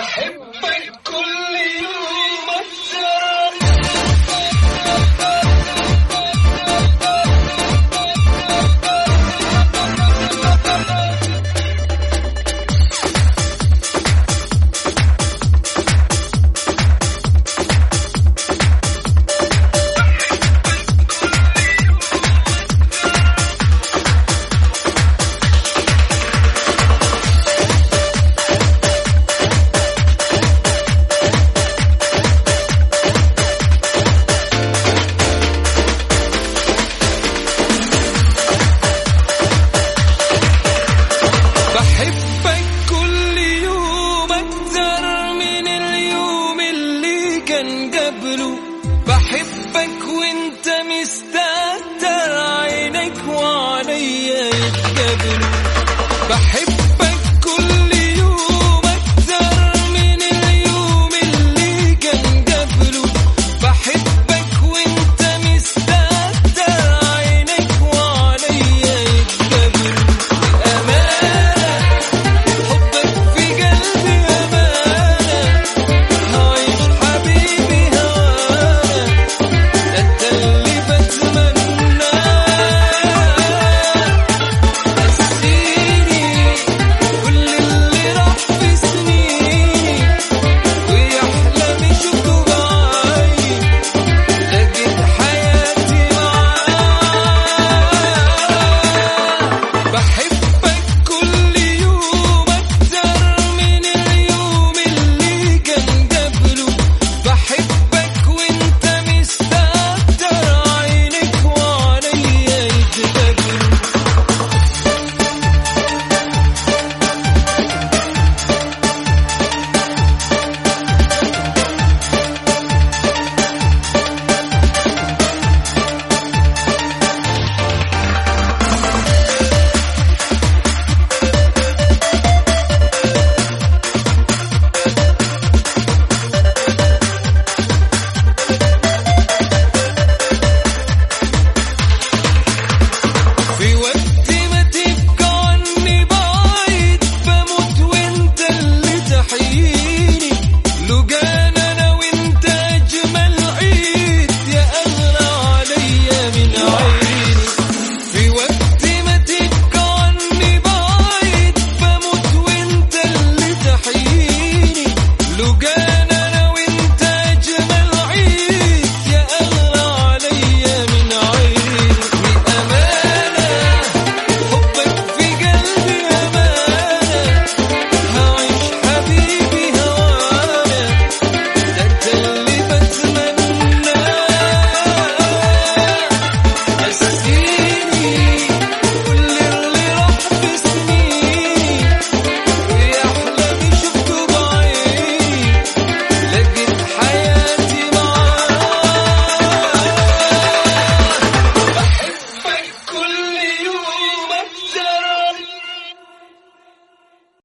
بحبك